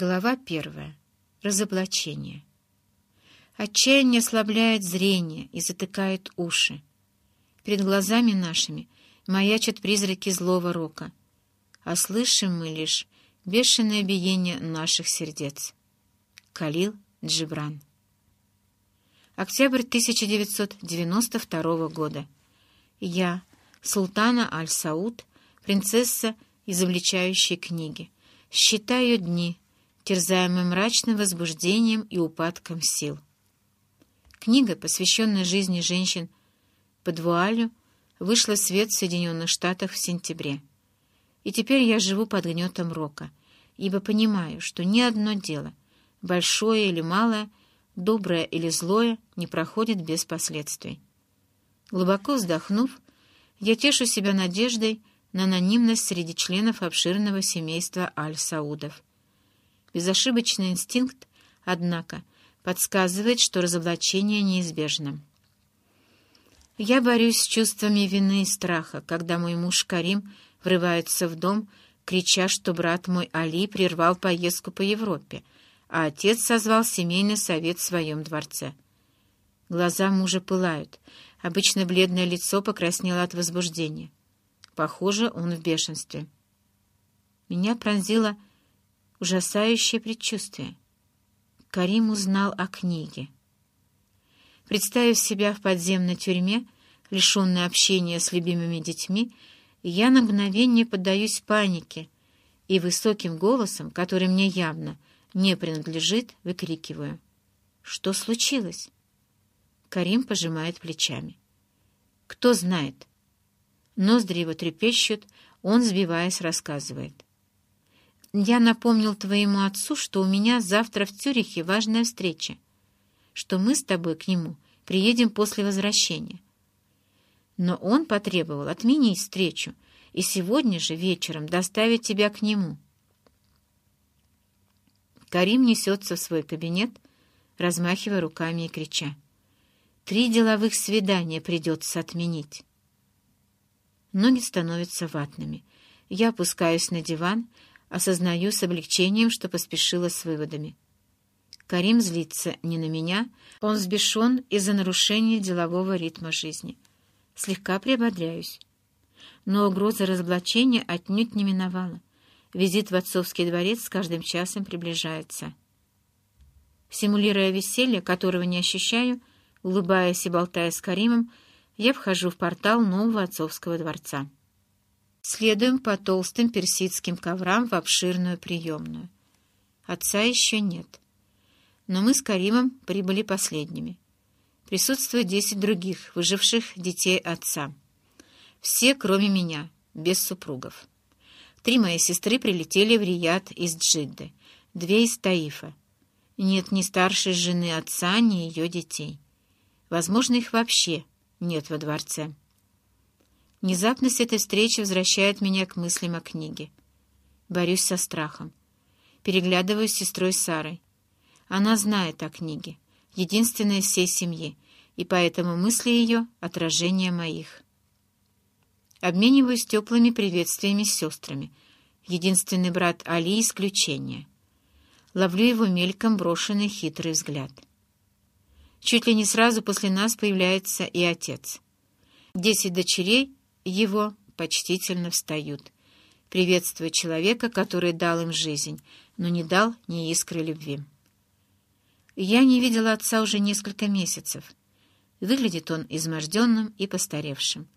Глава первая. Разоблачение. Отчаяние ослабляет зрение и затыкает уши. Перед глазами нашими маячат призраки злого рока, а слышим мы лишь бешеное биение наших сердец. Калил Джибран. Октябрь 1992 года. Я, Султана Аль-Сауд, принцесса изобличающей книги, считаю дни, терзаемый мрачным возбуждением и упадком сил. Книга, посвященная жизни женщин под вуалью, вышла в свет в Соединенных Штатах в сентябре. И теперь я живу под гнетом рока, ибо понимаю, что ни одно дело, большое или малое, доброе или злое, не проходит без последствий. Глубоко вздохнув, я тешу себя надеждой на анонимность среди членов обширного семейства Аль-Саудов — Безошибочный инстинкт, однако, подсказывает, что разоблачение неизбежно. Я борюсь с чувствами вины и страха, когда мой муж Карим врывается в дом, крича, что брат мой Али прервал поездку по Европе, а отец созвал семейный совет в своем дворце. Глаза мужа пылают, обычно бледное лицо покраснело от возбуждения. Похоже, он в бешенстве. Меня пронзило ужасающее предчувствие. Карим узнал о книге. Представив себя в подземной тюрьме, лишенной общения с любимыми детьми, я на мгновение поддаюсь панике и высоким голосом, который мне явно не принадлежит, выкрикиваю. «Что случилось?» Карим пожимает плечами. «Кто знает?» Ноздри его трепещут, он, сбиваясь, рассказывает. Я напомнил твоему отцу, что у меня завтра в Цюрихе важная встреча, что мы с тобой к нему приедем после возвращения. Но он потребовал отменить встречу и сегодня же вечером доставить тебя к нему. Карим несется в свой кабинет, размахивая руками и крича. «Три деловых свидания придется отменить». Ноги становятся ватными. Я опускаюсь на диван, осознаю с облегчением, что поспешила с выводами. Карим злится не на меня, он взбешен из-за нарушения делового ритма жизни. Слегка приободряюсь. Но угроза разоблачения отнюдь не миновала. Визит в отцовский дворец с каждым часом приближается. Симулируя веселье, которого не ощущаю, улыбаясь и болтая с Каримом, я вхожу в портал нового отцовского дворца. Следуем по толстым персидским коврам в обширную приемную. Отца еще нет. Но мы с Каримом прибыли последними. Присутствует десять других, выживших детей отца. Все, кроме меня, без супругов. Три моей сестры прилетели в Рияд из Джидды, две из Таифа. Нет ни старшей жены отца, ни ее детей. Возможно, их вообще нет во дворце. Внезапность этой встречи возвращает меня к мыслям о книге. Борюсь со страхом. Переглядываюсь с сестрой Сарой. Она знает о книге, единственная всей семьи, и поэтому мысли ее — отражение моих. Обмениваюсь теплыми приветствиями с сестрами. Единственный брат Али — исключение. Ловлю его мельком брошенный хитрый взгляд. Чуть ли не сразу после нас появляется и отец. Десять дочерей — его почтительно встают, приветствуя человека, который дал им жизнь, но не дал ни искры любви. Я не видела отца уже несколько месяцев. Выглядит он изможденным и постаревшим.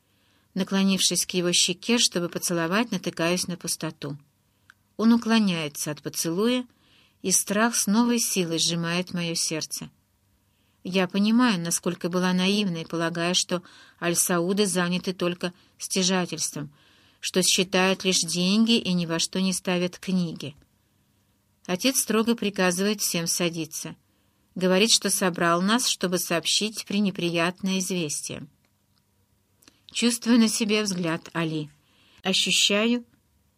Наклонившись к его щеке, чтобы поцеловать, натыкаюсь на пустоту. Он уклоняется от поцелуя, и страх с новой силой сжимает мое сердце. Я понимаю, насколько была наивной, полагая, что Аль-Сауды заняты только стяжательством, что считают лишь деньги и ни во что не ставят книги. Отец строго приказывает всем садиться. Говорит, что собрал нас, чтобы сообщить пренеприятное известие. Чувствую на себе взгляд Али. Ощущаю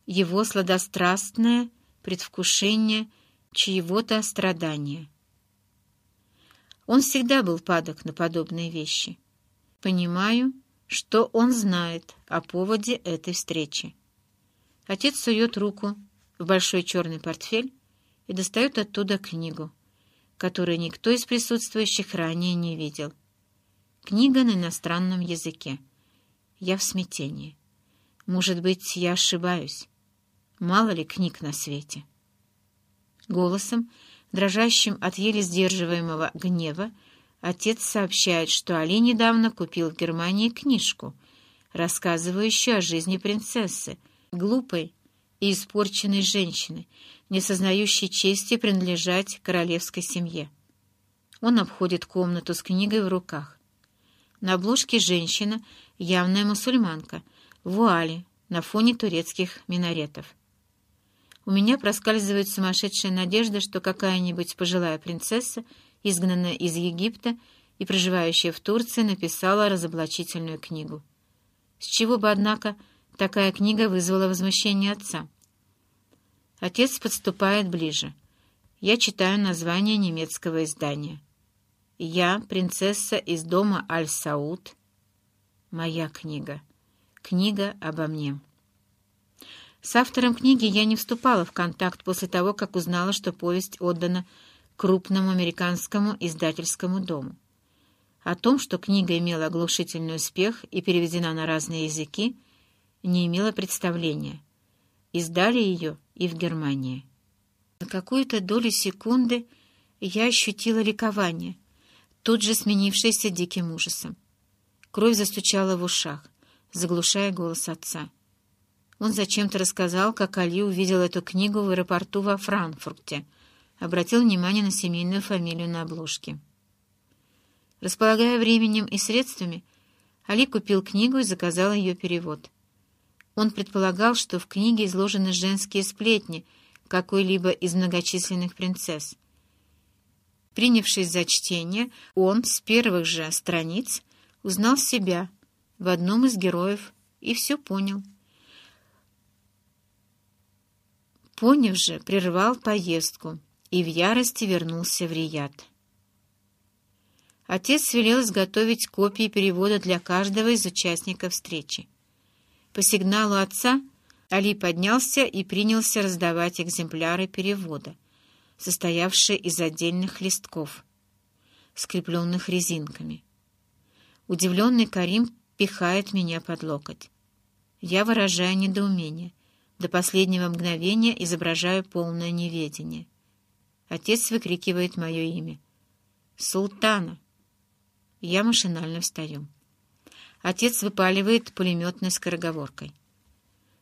его сладострастное предвкушение чьего-то страдания. Он всегда был падок на подобные вещи. Понимаю, что он знает о поводе этой встречи. Отец сует руку в большой черный портфель и достает оттуда книгу, которую никто из присутствующих ранее не видел. Книга на иностранном языке. Я в смятении. Может быть, я ошибаюсь. Мало ли книг на свете. Голосом, дрожащим от еле сдерживаемого гнева, отец сообщает, что Али недавно купил в Германии книжку, рассказывающую о жизни принцессы, глупой и испорченной женщины, не сознающей чести принадлежать королевской семье. Он обходит комнату с книгой в руках. На обложке женщина, явная мусульманка, в вуале, на фоне турецких минаретов. У меня проскальзывает сумасшедшая надежда, что какая-нибудь пожилая принцесса, изгнанная из Египта и проживающая в Турции, написала разоблачительную книгу. С чего бы, однако, такая книга вызвала возмущение отца? Отец подступает ближе. Я читаю название немецкого издания. «Я, принцесса из дома Аль-Сауд». Моя книга. Книга обо мне. С автором книги я не вступала в контакт после того, как узнала, что повесть отдана крупному американскому издательскому дому. О том, что книга имела оглушительный успех и переведена на разные языки, не имела представления. Издали ее и в Германии. На какую-то долю секунды я ощутила ликование, тут же сменившееся диким ужасом. Кровь застучала в ушах, заглушая голос отца. Он зачем-то рассказал, как Али увидел эту книгу в аэропорту во Франкфурте, обратил внимание на семейную фамилию на обложке. Располагая временем и средствами, Али купил книгу и заказал ее перевод. Он предполагал, что в книге изложены женские сплетни какой-либо из многочисленных принцесс. Принявшись за чтение, он с первых же страниц узнал себя в одном из героев и все понял — Поняв же, прервал поездку и в ярости вернулся в Рияд. Отец велел изготовить копии перевода для каждого из участников встречи. По сигналу отца Али поднялся и принялся раздавать экземпляры перевода, состоявшие из отдельных листков, скрепленных резинками. Удивленный Карим пихает меня под локоть. Я выражаю недоумение — до последнего мгновения изображаю полное неведение. Отец выкрикивает мое имя. «Султана!» Я машинально встаю. Отец выпаливает пулеметной скороговоркой.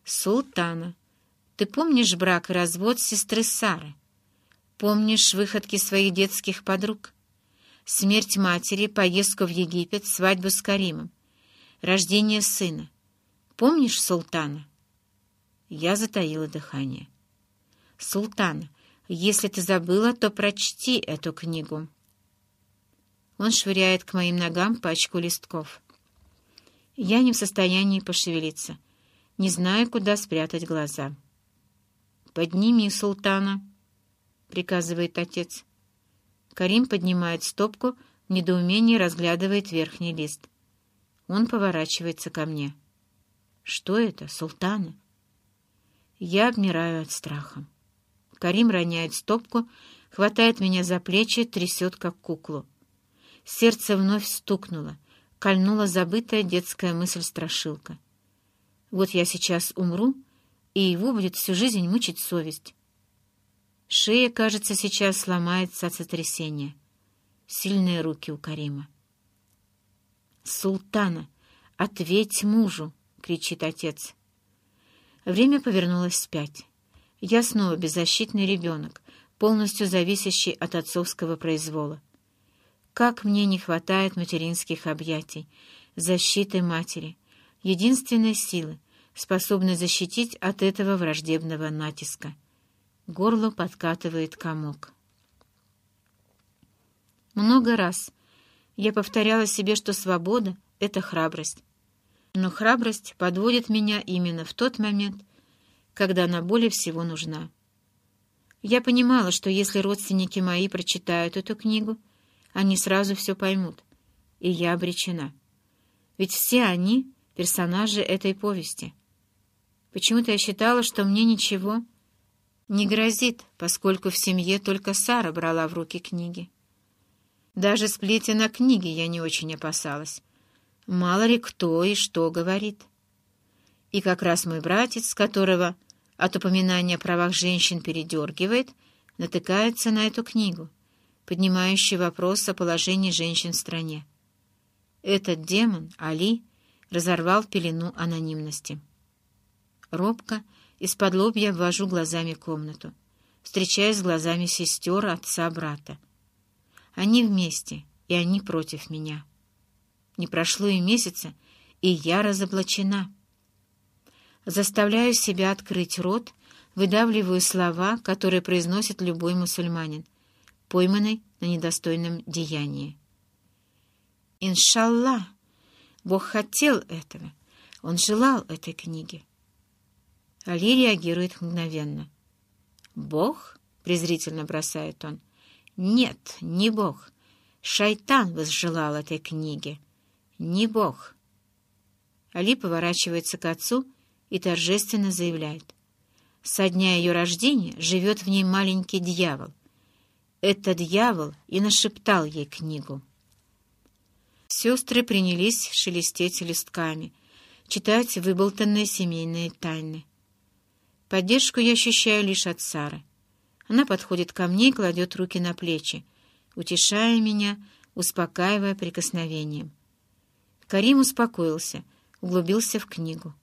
«Султана, ты помнишь брак и развод сестры Сары? Помнишь выходки своих детских подруг? Смерть матери, поездку в Египет, свадьбу с Каримом, рождение сына? Помнишь Султана?» Я затаила дыхание. «Султан, если ты забыла, то прочти эту книгу». Он швыряет к моим ногам пачку листков. Я не в состоянии пошевелиться, не знаю, куда спрятать глаза. «Подними султана», — приказывает отец. Карим поднимает стопку, в недоумении разглядывает верхний лист. Он поворачивается ко мне. «Что это, султана?» Я обмираю от страха. Карим роняет стопку, хватает меня за плечи, трясет, как куклу. Сердце вновь стукнуло, кольнула забытая детская мысль-страшилка. Вот я сейчас умру, и его будет всю жизнь мучить совесть. Шея, кажется, сейчас сломается от сотрясения. Сильные руки у Карима. «Султана, ответь мужу!» — кричит отец. Время повернулось вспять. Я снова беззащитный ребенок, полностью зависящий от отцовского произвола. Как мне не хватает материнских объятий, защиты матери, единственной силы, способной защитить от этого враждебного натиска. Горло подкатывает комок. Много раз я повторяла себе, что свобода — это храбрость, но храбрость подводит меня именно в тот момент, когда она более всего нужна. Я понимала, что если родственники мои прочитают эту книгу, они сразу все поймут, и я обречена. Ведь все они — персонажи этой повести. Почему-то я считала, что мне ничего Не грозит, поскольку в семье только Сара брала в руки книги. Даже сплетя на книге я не очень опасалась. Мало ли кто и что говорит. И как раз мой братец, которого от упоминания о правах женщин передергивает, натыкается на эту книгу, поднимающую вопрос о положении женщин в стране. Этот демон, Али, разорвал пелену анонимности. Робко, из-под лобья ввожу глазами комнату, встречаясь глазами сестер, отца, брата. Они вместе, и они против меня. Не прошло и месяца, и я разоблачена. Заставляю себя открыть рот, выдавливаю слова, которые произносит любой мусульманин, пойманный на недостойном деянии. Иншаллах! Бог хотел этого. Он желал этой книги. Али реагирует мгновенно. «Бог?» — презрительно бросает он. «Нет, не Бог. Шайтан возжелал этой книги. Не Бог». Али поворачивается к отцу и торжественно заявляет. Со дня ее рождения живет в ней маленький дьявол. Этот дьявол и нашептал ей книгу. Сестры принялись шелестеть листками, читать выболтанные семейные тайны. Поддержку я ощущаю лишь от Сары. Она подходит ко мне и кладет руки на плечи, утешая меня, успокаивая прикосновением. Карим успокоился, углубился в книгу.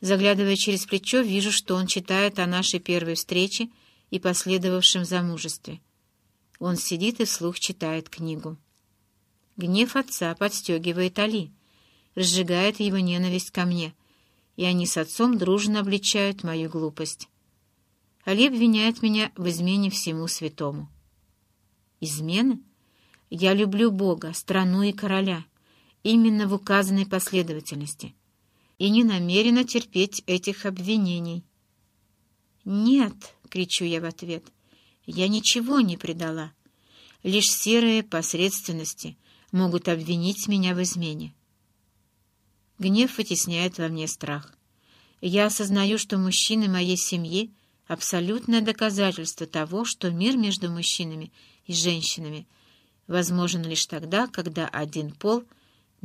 Заглядывая через плечо, вижу, что он читает о нашей первой встрече и последовавшем замужестве. Он сидит и вслух читает книгу. Гнев отца подстегивает Али, разжигает его ненависть ко мне — и они с отцом дружно обличают мою глупость. Али обвиняет меня в измене всему святому. Измены? Я люблю Бога, страну и короля, именно в указанной последовательности, и не намерена терпеть этих обвинений. «Нет!» — кричу я в ответ. «Я ничего не предала. Лишь серые посредственности могут обвинить меня в измене. Гнев вытесняет во мне страх. Я осознаю, что мужчины моей семьи — абсолютное доказательство того, что мир между мужчинами и женщинами возможен лишь тогда, когда один пол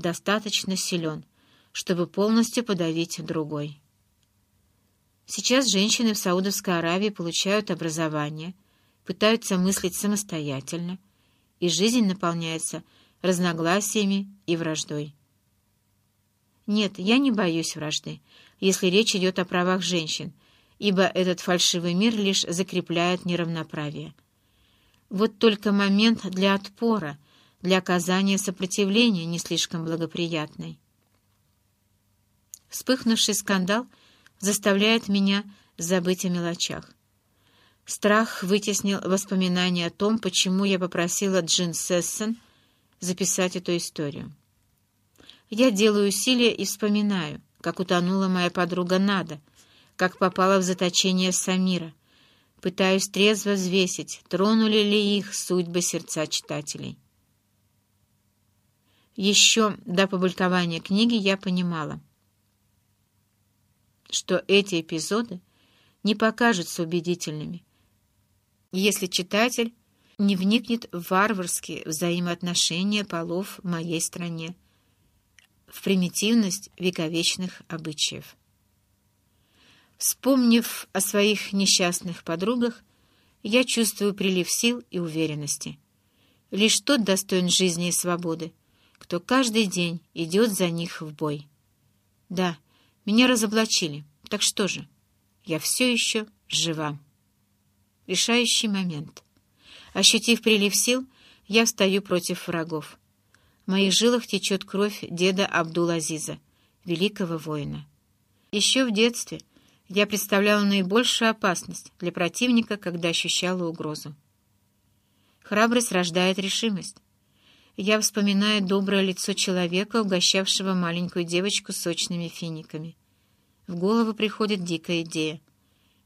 достаточно силен, чтобы полностью подавить другой. Сейчас женщины в Саудовской Аравии получают образование, пытаются мыслить самостоятельно, и жизнь наполняется разногласиями и враждой. Нет, я не боюсь вражды, если речь идет о правах женщин, ибо этот фальшивый мир лишь закрепляет неравноправие. Вот только момент для отпора, для оказания сопротивления не слишком благоприятный. Вспыхнувший скандал заставляет меня забыть о мелочах. Страх вытеснил воспоминания о том, почему я попросила Джин Сессон записать эту историю. Я делаю усилия и вспоминаю, как утонула моя подруга Нада, как попала в заточение Самира. Пытаюсь трезво взвесить, тронули ли их судьбы сердца читателей. Еще до публикования книги я понимала, что эти эпизоды не покажутся убедительными, если читатель не вникнет в варварские взаимоотношения полов в моей стране в примитивность вековечных обычаев. Вспомнив о своих несчастных подругах, я чувствую прилив сил и уверенности. Лишь тот достоин жизни и свободы, кто каждый день идет за них в бой. Да, меня разоблачили, так что же, я все еще жива. Решающий момент. Ощутив прилив сил, я встаю против врагов. В моих жилах течет кровь деда Абдул-Азиза, великого воина. Еще в детстве я представляла наибольшую опасность для противника, когда ощущала угрозу. Храбрость рождает решимость. Я вспоминаю доброе лицо человека, угощавшего маленькую девочку сочными финиками. В голову приходит дикая идея.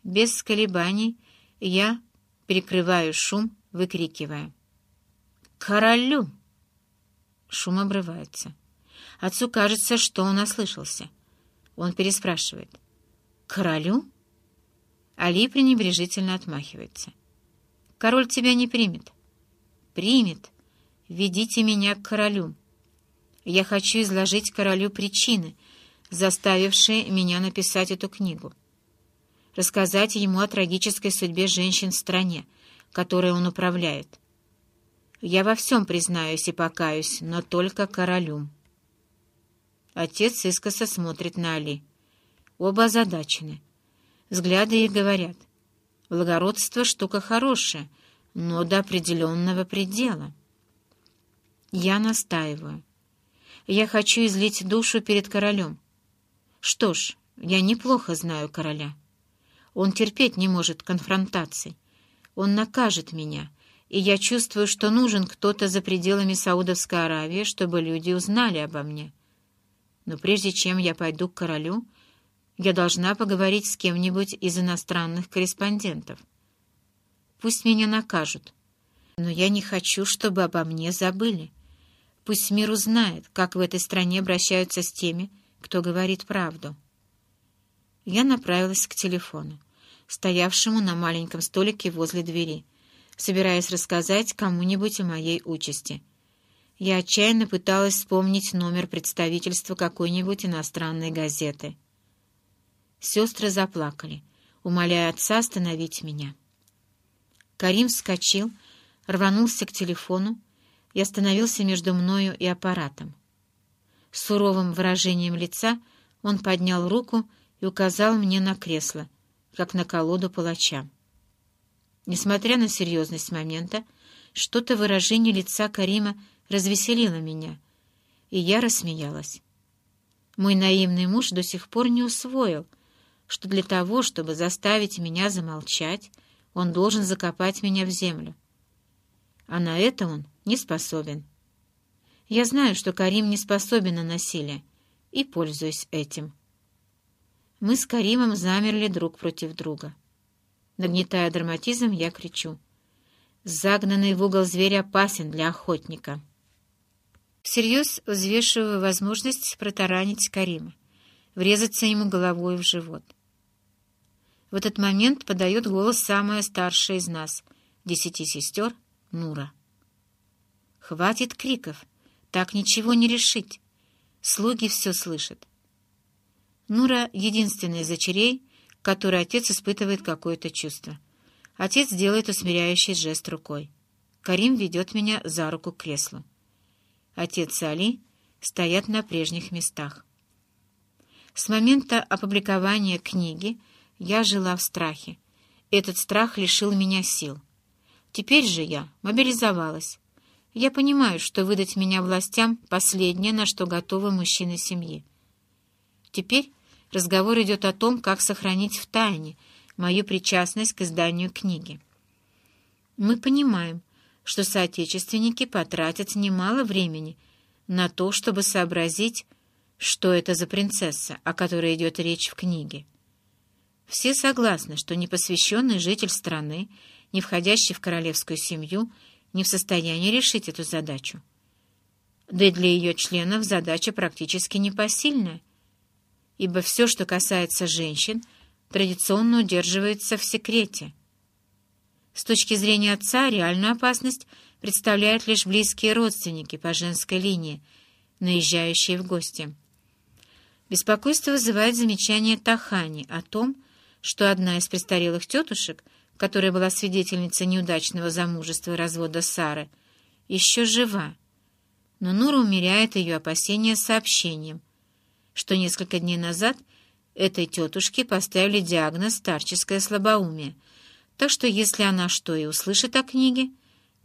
Без колебаний я перекрываю шум, выкрикивая. «Королю!» Шум обрывается. Отцу кажется, что он ослышался. Он переспрашивает. «Королю?» Али пренебрежительно отмахивается. «Король тебя не примет». «Примет. Ведите меня к королю. Я хочу изложить королю причины, заставившие меня написать эту книгу. Рассказать ему о трагической судьбе женщин в стране, которой он управляет. Я во всем признаюсь и покаюсь, но только королю». Отец искоса смотрит на Али. Оба озадачены. Взгляды их говорят. Благородство — штука хорошая, но до определенного предела. Я настаиваю. Я хочу излить душу перед королем. Что ж, я неплохо знаю короля. Он терпеть не может конфронтаций. Он накажет меня, и я чувствую, что нужен кто-то за пределами Саудовской Аравии, чтобы люди узнали обо мне. Но прежде чем я пойду к королю, я должна поговорить с кем-нибудь из иностранных корреспондентов. Пусть меня накажут, но я не хочу, чтобы обо мне забыли. Пусть мир узнает, как в этой стране обращаются с теми, кто говорит правду. Я направилась к телефону, стоявшему на маленьком столике возле двери, собираясь рассказать кому-нибудь о моей участи. Я отчаянно пыталась вспомнить номер представительства какой-нибудь иностранной газеты — Сестры заплакали, умоляя отца остановить меня. Карим вскочил, рванулся к телефону и остановился между мною и аппаратом. С суровым выражением лица он поднял руку и указал мне на кресло, как на колоду палача. Несмотря на серьезность момента, что-то выражение лица Карима развеселило меня, и я рассмеялась. Мой наивный муж до сих пор не усвоил, что для того, чтобы заставить меня замолчать, он должен закопать меня в землю. А на это он не способен. Я знаю, что Карим не способен на насилие, и пользуюсь этим. Мы с Каримом замерли друг против друга. Нагнетая драматизм, я кричу. Загнанный в угол зверь опасен для охотника. Всерьез взвешиваю возможность протаранить Карима, врезаться ему головой в живот. В этот момент подает голос самая старшая из нас, десяти сестер, Нура. «Хватит криков, так ничего не решить. Слуги все слышат». Нура — единственная из дочерей, которой отец испытывает какое-то чувство. Отец делает усмиряющий жест рукой. Карим ведет меня за руку к креслу. Отец и Али стоят на прежних местах. С момента опубликования книги я жила в страхе. Этот страх лишил меня сил. Теперь же я мобилизовалась. Я понимаю, что выдать меня властям — последнее, на что готовы мужчины семьи. Теперь разговор идет о том, как сохранить в тайне мою причастность к изданию книги. Мы понимаем, что соотечественники потратят немало времени на то, чтобы сообразить, что это за принцесса, о которой идет речь в книге. Все согласны, что непосвященный житель страны, не входящий в королевскую семью, не в состоянии решить эту задачу. Да и для ее членов задача практически непосильная, ибо все, что касается женщин, традиционно удерживается в секрете. С точки зрения отца реальную опасность представляют лишь близкие родственники по женской линии, наезжающие в гости. Беспокойство вызывает замечание Тахани о том, что одна из престарелых тетушек, которая была свидетельницей неудачного замужества и развода Сары, еще жива. Но Нура умеряет ее опасения сообщением, что несколько дней назад этой тетушке поставили диагноз старческое слабоумие, так что если она что и услышит о книге,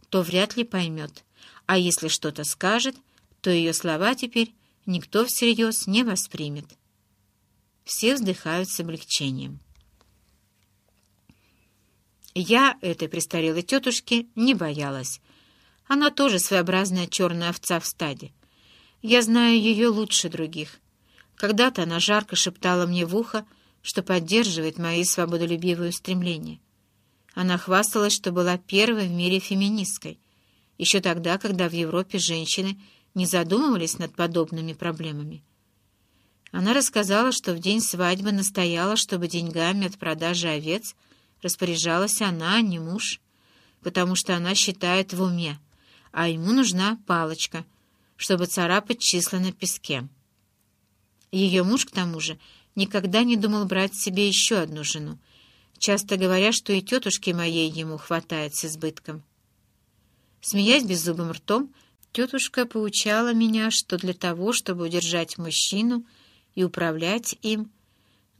то вряд ли поймет, а если что-то скажет, то ее слова теперь никто всерьез не воспримет. Все вздыхают с облегчением. Я этой престарелой тетушки не боялась. Она тоже своеобразная черная овца в стаде. Я знаю ее лучше других. Когда-то она жарко шептала мне в ухо, что поддерживает мои свободолюбивые устремления. Она хвасталась, что была первой в мире феминисткой, еще тогда, когда в Европе женщины не задумывались над подобными проблемами. Она рассказала, что в день свадьбы настояла, чтобы деньгами от продажи овец распоряжалась она, а не муж, потому что она считает в уме, а ему нужна палочка, чтобы царапать числа на песке. Ее муж, к тому же, никогда не думал брать себе еще одну жену, часто говоря, что и тетушки моей ему хватает с избытком. Смеясь беззубым ртом, тетушка поучала меня, что для того, чтобы удержать мужчину и управлять им,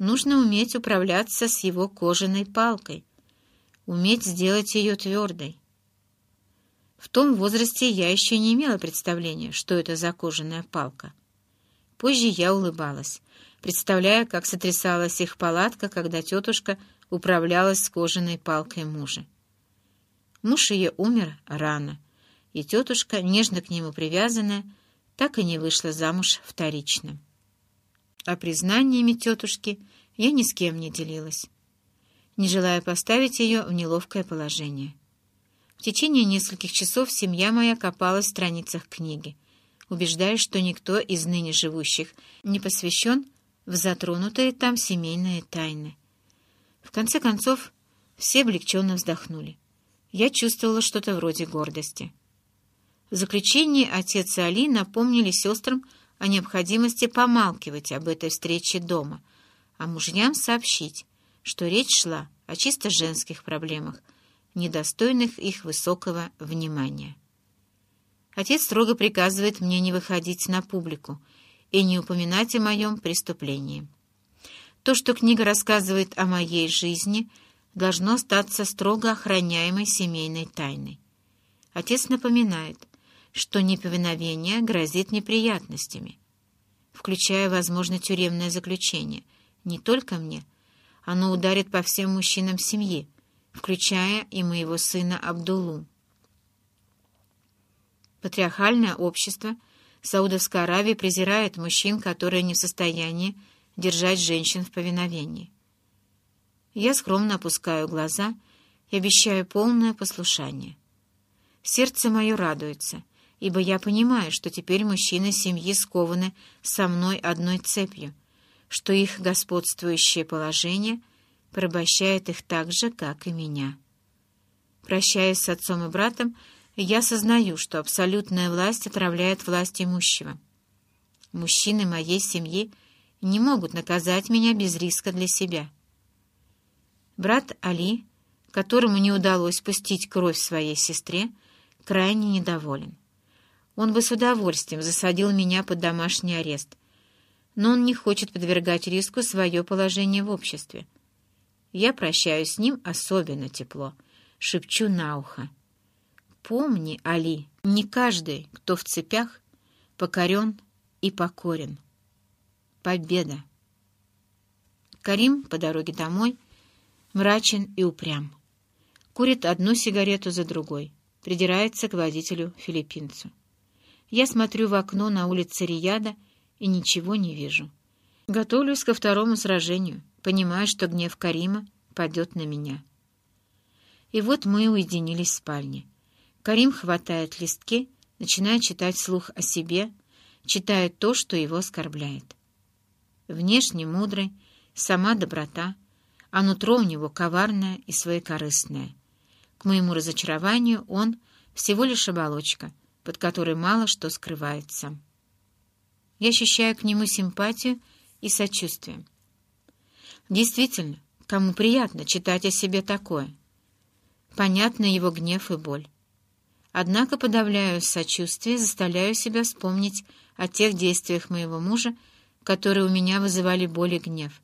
нужно уметь управляться с его кожаной палкой, уметь сделать ее твердой. В том возрасте я еще не имела представления, что это за кожаная палка. Позже я улыбалась, представляя, как сотрясалась их палатка, когда тетушка управлялась с кожаной палкой мужа. Муж ее умер рано, и тетушка, нежно к нему привязанная, так и не вышла замуж вторично. А признаниями тетушки я ни с кем не делилась, не желая поставить ее в неловкое положение. В течение нескольких часов семья моя копалась в страницах книги, убеждаясь, что никто из ныне живущих не посвящен в затронутые там семейные тайны. В конце концов, все облегченно вздохнули. Я чувствовала что-то вроде гордости. В заключение отец и Али напомнили сестрам о необходимости помалкивать об этой встрече дома, а мужьям сообщить, что речь шла о чисто женских проблемах, недостойных их высокого внимания. Отец строго приказывает мне не выходить на публику и не упоминать о моем преступлении. То, что книга рассказывает о моей жизни, должно остаться строго охраняемой семейной тайной. Отец напоминает, что неповиновение грозит неприятностями, включая, возможно, тюремное заключение, не только мне, оно ударит по всем мужчинам семьи, включая и моего сына Абдулу. Патриархальное общество Саудовской Аравии презирает мужчин, которые не в состоянии держать женщин в повиновении. Я скромно опускаю глаза и обещаю полное послушание. Сердце мое радуется, ибо я понимаю, что теперь мужчины семьи скованы со мной одной цепью, что их господствующее положение — порабощает их так же, как и меня. Прощаясь с отцом и братом, я сознаю, что абсолютная власть отравляет власть имущего. Мужчины моей семьи не могут наказать меня без риска для себя. Брат Али, которому не удалось пустить кровь своей сестре, крайне недоволен. Он бы с удовольствием засадил меня под домашний арест, но он не хочет подвергать риску свое положение в обществе. Я прощаюсь с ним особенно тепло, шепчу на ухо. Помни, Али, не каждый, кто в цепях, покорен и покорен. Победа! Карим по дороге домой мрачен и упрям. Курит одну сигарету за другой, придирается к водителю-филиппинцу. Я смотрю в окно на улице Рияда и ничего не вижу. Готовлюсь ко второму сражению — понимая, что гнев Карима падет на меня. И вот мы уединились в спальне. Карим хватает листки, начинает читать слух о себе, читает то, что его оскорбляет. Внешне мудрый, сама доброта, а нутро у него коварное и своекорыстное. К моему разочарованию он всего лишь оболочка, под которой мало что скрывается. Я ощущаю к нему симпатию и сочувствие. Действительно, кому приятно читать о себе такое? Понятно его гнев и боль. Однако подавляю сочувствие, заставляю себя вспомнить о тех действиях моего мужа, которые у меня вызывали боль и гнев.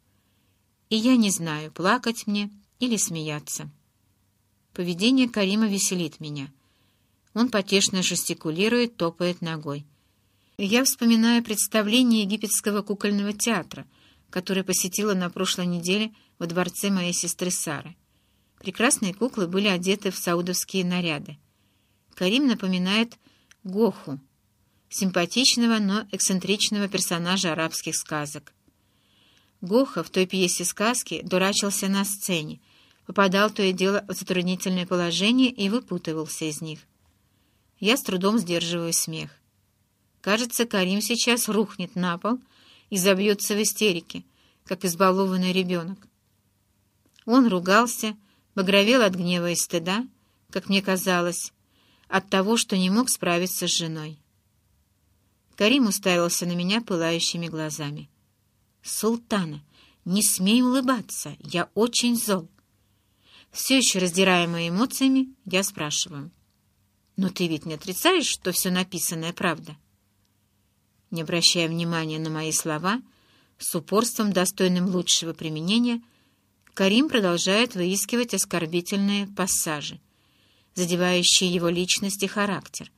И я не знаю, плакать мне или смеяться. Поведение Карима веселит меня. Он потешно жестикулирует, топает ногой. Я вспоминаю представление египетского кукольного театра — который посетила на прошлой неделе во дворце моей сестры Сары. Прекрасные куклы были одеты в саудовские наряды. Карим напоминает Гоху, симпатичного, но эксцентричного персонажа арабских сказок. Гоха в той пьесе сказки дурачился на сцене, попадал то и дело в затруднительное положение и выпутывался из них. Я с трудом сдерживаю смех. Кажется, Карим сейчас рухнет на пол — и забьется в истерике, как избалованный ребенок. Он ругался, багровел от гнева и стыда, как мне казалось, от того, что не мог справиться с женой. Карим уставился на меня пылающими глазами. «Султана, не смей улыбаться, я очень зол». Все еще раздираемая эмоциями, я спрашиваю. «Но ты ведь не отрицаешь, что все написанное правда?» Не обращая внимания на мои слова, с упорством, достойным лучшего применения, Карим продолжает выискивать оскорбительные пассажи, задевающие его личность и характер,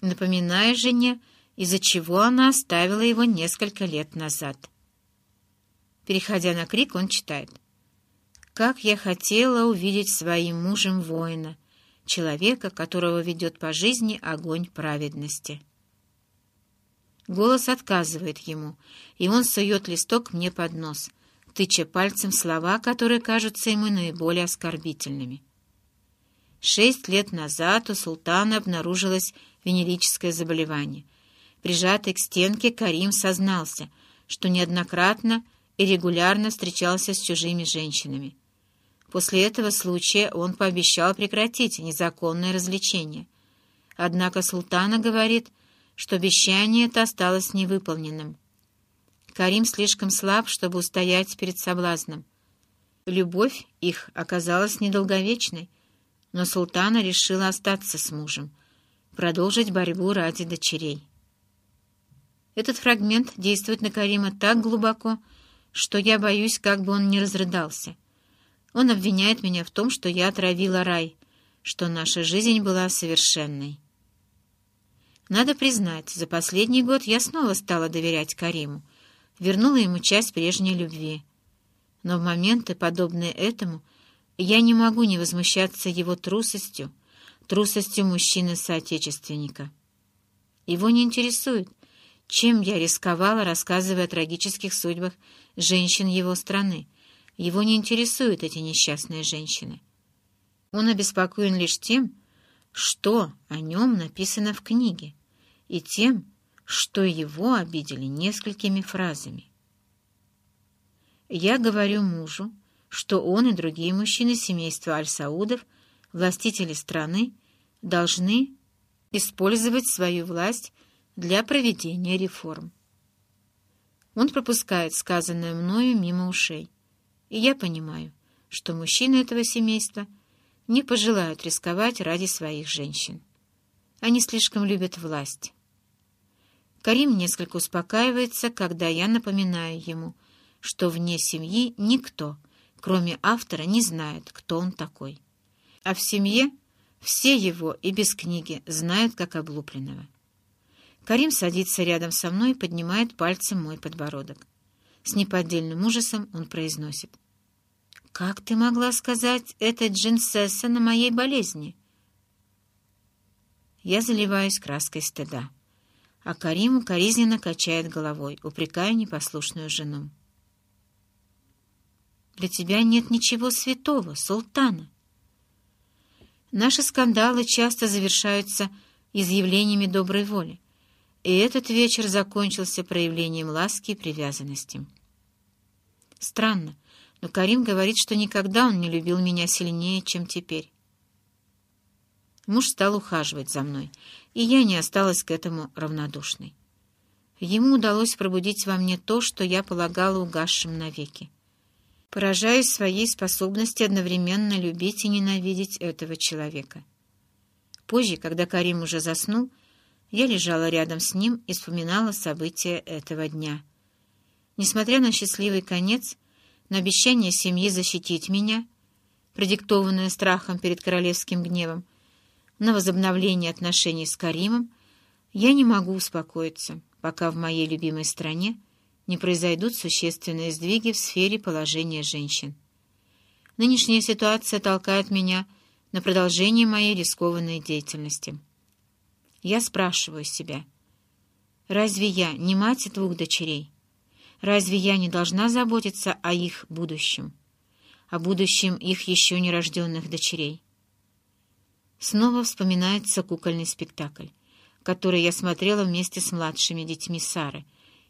напоминая жене, из-за чего она оставила его несколько лет назад. Переходя на крик, он читает. «Как я хотела увидеть своим мужем воина, человека, которого ведет по жизни огонь праведности». Голос отказывает ему, и он сует листок мне под нос, тыча пальцем слова, которые кажутся ему наиболее оскорбительными. Шесть лет назад у султана обнаружилось венерическое заболевание. Прижатый к стенке, Карим сознался, что неоднократно и регулярно встречался с чужими женщинами. После этого случая он пообещал прекратить незаконное развлечение. Однако султана говорит, что обещание это осталось невыполненным. Карим слишком слаб, чтобы устоять перед соблазном. Любовь их оказалась недолговечной, но султана решила остаться с мужем, продолжить борьбу ради дочерей. Этот фрагмент действует на Карима так глубоко, что я боюсь, как бы он не разрыдался. Он обвиняет меня в том, что я отравила рай, что наша жизнь была совершенной. Надо признать, за последний год я снова стала доверять Кариму, вернула ему часть прежней любви. Но в моменты, подобные этому, я не могу не возмущаться его трусостью, трусостью мужчины-соотечественника. Его не интересует, чем я рисковала, рассказывая о трагических судьбах женщин его страны. Его не интересуют эти несчастные женщины. Он обеспокоен лишь тем, что о нем написано в книге и тем, что его обидели несколькими фразами. Я говорю мужу, что он и другие мужчины семейства Аль-Саудов, властители страны, должны использовать свою власть для проведения реформ. Он пропускает сказанное мною мимо ушей, и я понимаю, что мужчины этого семейства не пожелают рисковать ради своих женщин. Они слишком любят власть. Карим несколько успокаивается, когда я напоминаю ему, что вне семьи никто, кроме автора, не знает, кто он такой. А в семье все его и без книги знают как облупленного. Карим садится рядом со мной и поднимает пальцем мой подбородок. С неподдельным ужасом он произносит. «Как ты могла сказать это Джинсесса на моей болезни?» Я заливаюсь краской стыда а Карим укоризненно качает головой, упрекая непослушную жену. «Для тебя нет ничего святого, султана!» Наши скандалы часто завершаются изъявлениями доброй воли, и этот вечер закончился проявлением ласки и привязанности. Странно, но Карим говорит, что никогда он не любил меня сильнее, чем теперь. Муж стал ухаживать за мной, и я не осталась к этому равнодушной. Ему удалось пробудить во мне то, что я полагала угасшим навеки. Поражаюсь своей способности одновременно любить и ненавидеть этого человека. Позже, когда Карим уже заснул, я лежала рядом с ним и вспоминала события этого дня. Несмотря на счастливый конец, на обещание семьи защитить меня, продиктованное страхом перед королевским гневом, на возобновление отношений с Каримом, я не могу успокоиться, пока в моей любимой стране не произойдут существенные сдвиги в сфере положения женщин. Нынешняя ситуация толкает меня на продолжение моей рискованной деятельности. Я спрашиваю себя, разве я не мать двух дочерей? Разве я не должна заботиться о их будущем, о будущем их еще нерожденных дочерей? Снова вспоминается кукольный спектакль, который я смотрела вместе с младшими детьми Сары,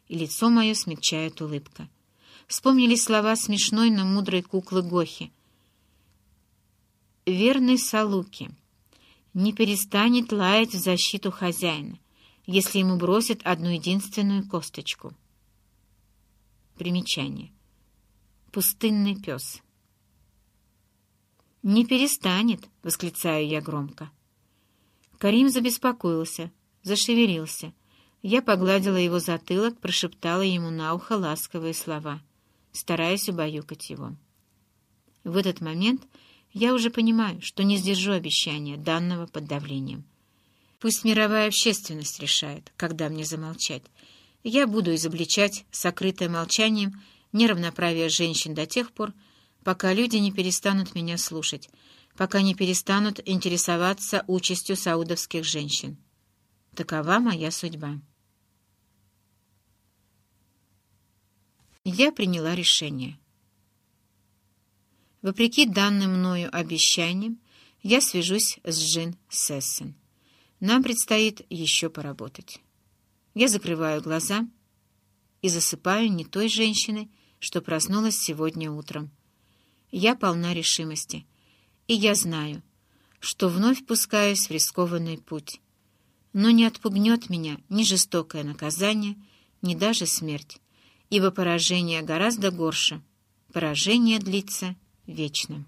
и лицо мое смягчает улыбка. Вспомнились слова смешной, но мудрой куклы Гохи. «Верный Салуки не перестанет лаять в защиту хозяина, если ему бросят одну единственную косточку». Примечание. Пустынный пес. «Не перестанет!» — восклицаю я громко. Карим забеспокоился, зашевелился. Я погладила его затылок, прошептала ему на ухо ласковые слова, стараясь убаюкать его. В этот момент я уже понимаю, что не сдержу обещания, данного под давлением. Пусть мировая общественность решает, когда мне замолчать. Я буду изобличать сокрытое молчанием неравноправие женщин до тех пор, пока люди не перестанут меня слушать, пока не перестанут интересоваться участью саудовских женщин. Такова моя судьба. Я приняла решение. Вопреки данным мною обещаниям, я свяжусь с Джин Сессен. Нам предстоит еще поработать. Я закрываю глаза и засыпаю не той женщиной, что проснулась сегодня утром. Я полна решимости, и я знаю, что вновь пускаюсь в рискованный путь. Но не отпугнет меня ни жестокое наказание, ни даже смерть, ибо поражение гораздо горше. Поражение длится вечно.